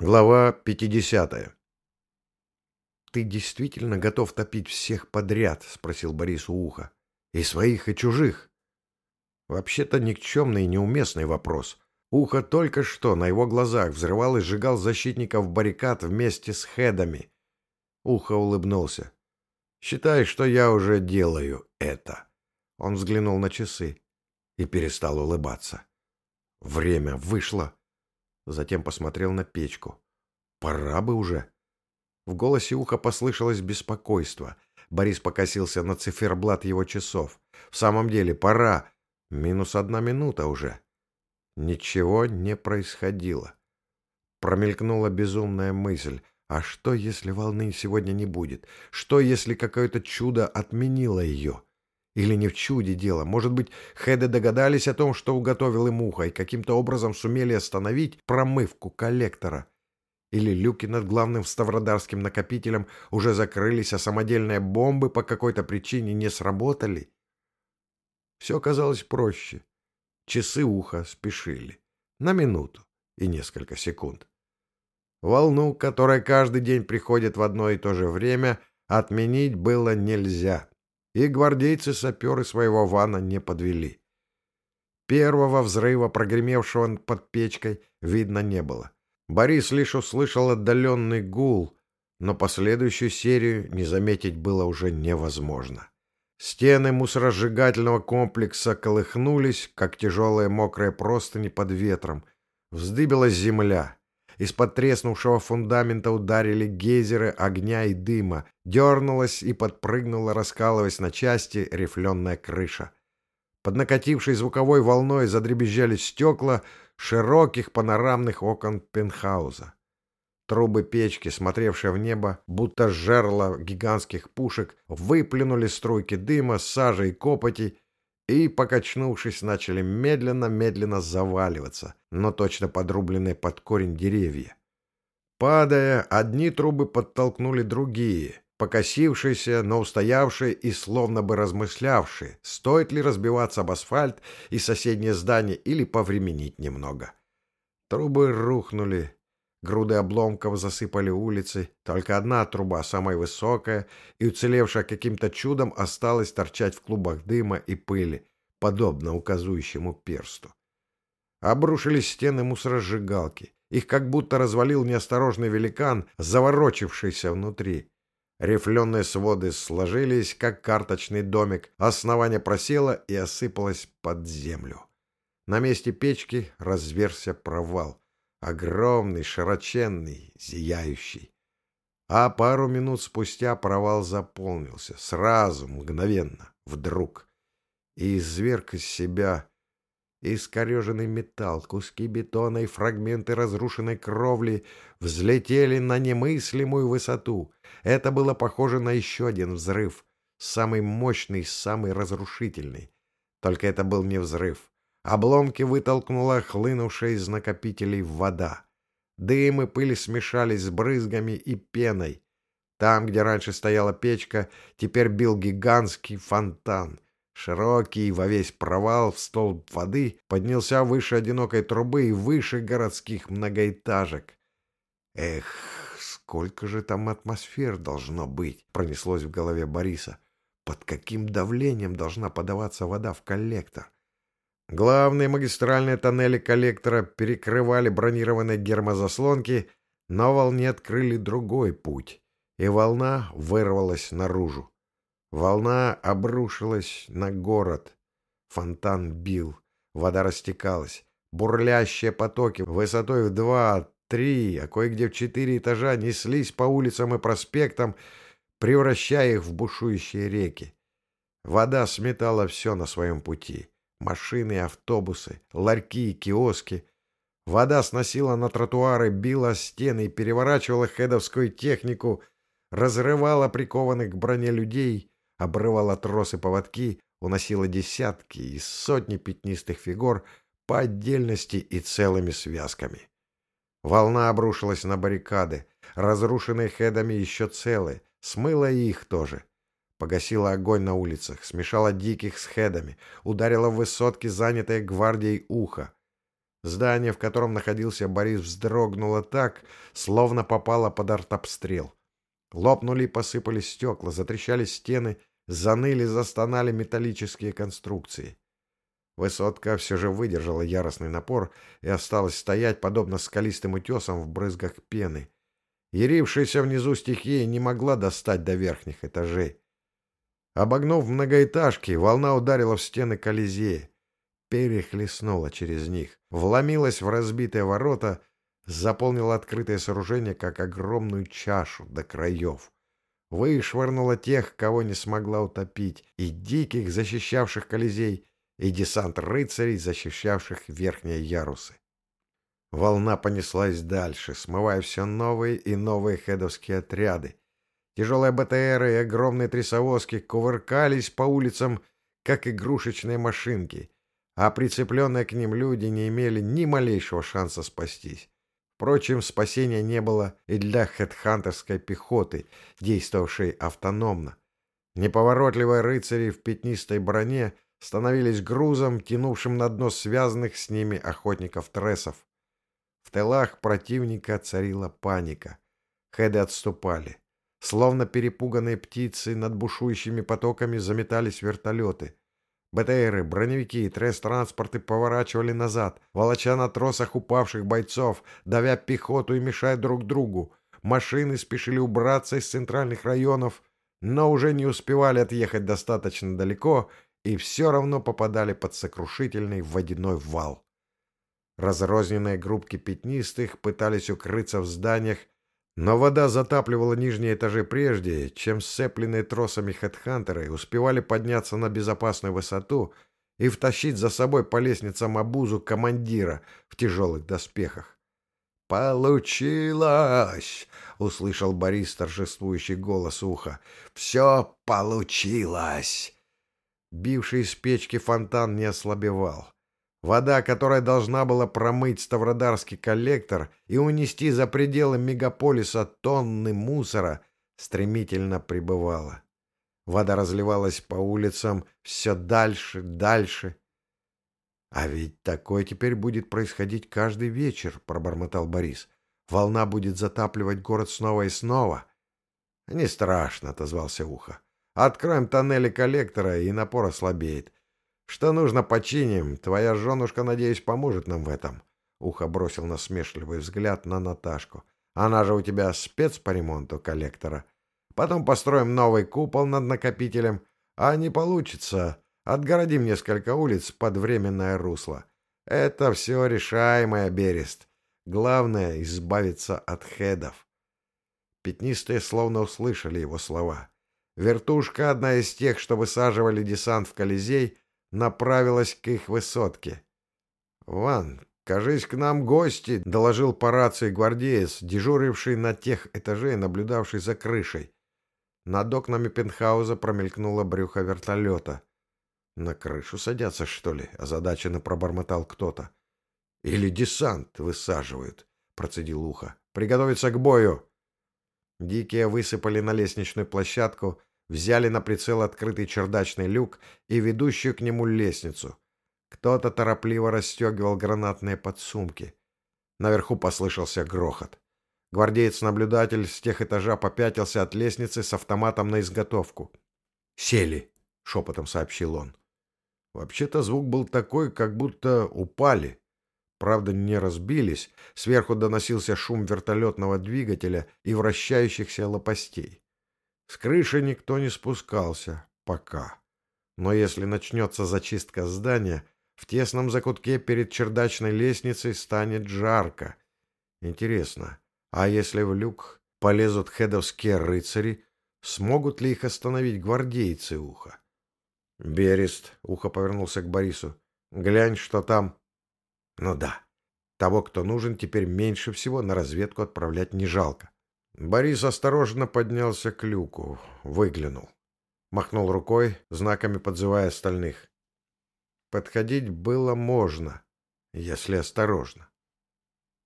Глава 50. «Ты действительно готов топить всех подряд?» — спросил Борис у уха. «И своих, и чужих?» Вообще-то никчемный и неуместный вопрос. Ухо только что на его глазах взрывал и сжигал защитников баррикад вместе с хедами. Ухо улыбнулся. «Считай, что я уже делаю это». Он взглянул на часы и перестал улыбаться. Время вышло. Затем посмотрел на печку. Пора бы уже. В голосе уха послышалось беспокойство. Борис покосился на циферблат его часов. В самом деле, пора. Минус одна минута уже. Ничего не происходило. Промелькнула безумная мысль. А что, если волны сегодня не будет? Что, если какое-то чудо отменило ее? Или не в чуде дело. Может быть, Хеды догадались о том, что уготовил им ухо, и каким-то образом сумели остановить промывку коллектора. Или люки над главным ставродарским накопителем уже закрылись, а самодельные бомбы по какой-то причине не сработали. Все казалось проще. Часы уха спешили. На минуту и несколько секунд. Волну, которая каждый день приходит в одно и то же время, отменить было нельзя и гвардейцы-саперы своего вана не подвели. Первого взрыва, прогремевшего под печкой, видно не было. Борис лишь услышал отдаленный гул, но последующую серию не заметить было уже невозможно. Стены мусоросжигательного комплекса колыхнулись, как тяжелые мокрые простыни под ветром. Вздыбилась земля. Из-под треснувшего фундамента ударили гейзеры огня и дыма. Дернулась и подпрыгнула, раскалываясь на части, рифленая крыша. Под накатившей звуковой волной задребезжали стекла широких панорамных окон пентхауза. Трубы печки, смотревшие в небо, будто жерла гигантских пушек, выплюнули струйки дыма, сажи и копоти и, покачнувшись, начали медленно-медленно заваливаться, но точно подрубленные под корень деревья. Падая, одни трубы подтолкнули другие, покосившиеся, но устоявшие и словно бы размышлявшие, стоит ли разбиваться об асфальт и соседнее здание или повременить немного. Трубы рухнули, Груды обломков засыпали улицы, только одна труба, самая высокая, и уцелевшая каким-то чудом, осталась торчать в клубах дыма и пыли, подобно указующему персту. Обрушились стены мусоросжигалки. Их как будто развалил неосторожный великан, заворочившийся внутри. Рифленые своды сложились, как карточный домик, основание просело и осыпалось под землю. На месте печки разверся провал — Огромный, широченный, зияющий. А пару минут спустя провал заполнился. Сразу, мгновенно, вдруг. И изверг из себя искореженный металл, куски бетона и фрагменты разрушенной кровли взлетели на немыслимую высоту. Это было похоже на еще один взрыв, самый мощный, самый разрушительный. Только это был не взрыв. Обломки вытолкнула хлынувшая из накопителей вода. Дым и пыль смешались с брызгами и пеной. Там, где раньше стояла печка, теперь бил гигантский фонтан. Широкий во весь провал в столб воды поднялся выше одинокой трубы и выше городских многоэтажек. Эх, сколько же там атмосфер должно быть, пронеслось в голове Бориса. Под каким давлением должна подаваться вода в коллектор? Главные магистральные тоннели коллектора перекрывали бронированные гермозаслонки, но волне открыли другой путь, и волна вырвалась наружу. Волна обрушилась на город. Фонтан бил, вода растекалась. Бурлящие потоки высотой в два, три, а кое-где в четыре этажа неслись по улицам и проспектам, превращая их в бушующие реки. Вода сметала все на своем пути — Машины автобусы, ларьки и киоски. Вода сносила на тротуары, била стены и переворачивала хедовскую технику, разрывала прикованных к броне людей, обрывала тросы поводки, уносила десятки и сотни пятнистых фигур по отдельности и целыми связками. Волна обрушилась на баррикады, разрушенные хедами еще целы, смыла и их тоже. Погасила огонь на улицах, смешала диких с хедами, ударила в высотки, занятые гвардией ухо. Здание, в котором находился Борис, вздрогнуло так, словно попало под артобстрел. Лопнули и посыпались стекла, затрещали стены, заныли, застонали металлические конструкции. Высотка все же выдержала яростный напор и осталась стоять, подобно скалистым утесам в брызгах пены. Ярившаяся внизу стихия не могла достать до верхних этажей. Обогнув многоэтажки, волна ударила в стены Колизея перехлестнула через них, вломилась в разбитые ворота, заполнила открытое сооружение, как огромную чашу до краев. Вышвырнула тех, кого не смогла утопить, и диких, защищавших Колизей, и десант рыцарей, защищавших верхние ярусы. Волна понеслась дальше, смывая все новые и новые хедовские отряды. Тяжелые БТРы и огромные трясовозки кувыркались по улицам, как игрушечные машинки, а прицепленные к ним люди не имели ни малейшего шанса спастись. Впрочем, спасения не было и для хедхантерской пехоты, действовавшей автономно. Неповоротливые рыцари в пятнистой броне становились грузом, тянувшим на дно связанных с ними охотников-трессов. В тылах противника царила паника. Хеды отступали. Словно перепуганные птицы над бушующими потоками заметались вертолеты. БТРы, броневики и тресс-транспорты поворачивали назад, волоча на тросах упавших бойцов, давя пехоту и мешая друг другу. Машины спешили убраться из центральных районов, но уже не успевали отъехать достаточно далеко и все равно попадали под сокрушительный водяной вал. Разрозненные группки пятнистых пытались укрыться в зданиях, но вода затапливала нижние этажи прежде, чем сцепленные тросами хедхантеры успевали подняться на безопасную высоту и втащить за собой по лестницам обузу командира в тяжелых доспехах. «Получилось!» — услышал Борис торжествующий голос уха. «Все получилось!» Бивший из печки фонтан не ослабевал. Вода, которая должна была промыть Ставродарский коллектор и унести за пределы мегаполиса тонны мусора, стремительно прибывала. Вода разливалась по улицам все дальше, дальше. «А ведь такое теперь будет происходить каждый вечер», — пробормотал Борис. «Волна будет затапливать город снова и снова». «Не страшно», — отозвался Ухо. «Откроем тоннели коллектора, и напор ослабеет. Что нужно, починим. Твоя женушка, надеюсь, поможет нам в этом. Ухо бросил насмешливый взгляд на Наташку. Она же у тебя спец по ремонту коллектора. Потом построим новый купол над накопителем. А не получится, отгородим несколько улиц под временное русло. Это все решаемое, Берест. Главное — избавиться от хедов. Пятнистые словно услышали его слова. Вертушка, одна из тех, что высаживали десант в Колизей, направилась к их высотке. «Ван, кажись, к нам гости», — доложил по рации гвардеец, дежуривший на тех этаже, наблюдавший за крышей. Над окнами пентхауза промелькнуло брюхо вертолета. «На крышу садятся, что ли?» — озадаченно пробормотал кто-то. «Или десант высаживают», — процедил ухо. «Приготовиться к бою!» Дикие высыпали на лестничную площадку, взяли на прицел открытый чердачный люк и ведущую к нему лестницу. Кто-то торопливо расстегивал гранатные подсумки. Наверху послышался грохот. Гвардеец-наблюдатель с тех этажа попятился от лестницы с автоматом на изготовку. «Сели», — шепотом сообщил он. Вообще-то звук был такой, как будто упали. Правда, не разбились. Сверху доносился шум вертолетного двигателя и вращающихся лопастей. С крыши никто не спускался. Пока. Но если начнется зачистка здания, в тесном закутке перед чердачной лестницей станет жарко. Интересно, а если в люк полезут хедовские рыцари, смогут ли их остановить гвардейцы уха? Берест, ухо повернулся к Борису. Глянь, что там. Ну да, того, кто нужен, теперь меньше всего на разведку отправлять не жалко. Борис осторожно поднялся к люку, выглянул. Махнул рукой, знаками подзывая остальных. Подходить было можно, если осторожно.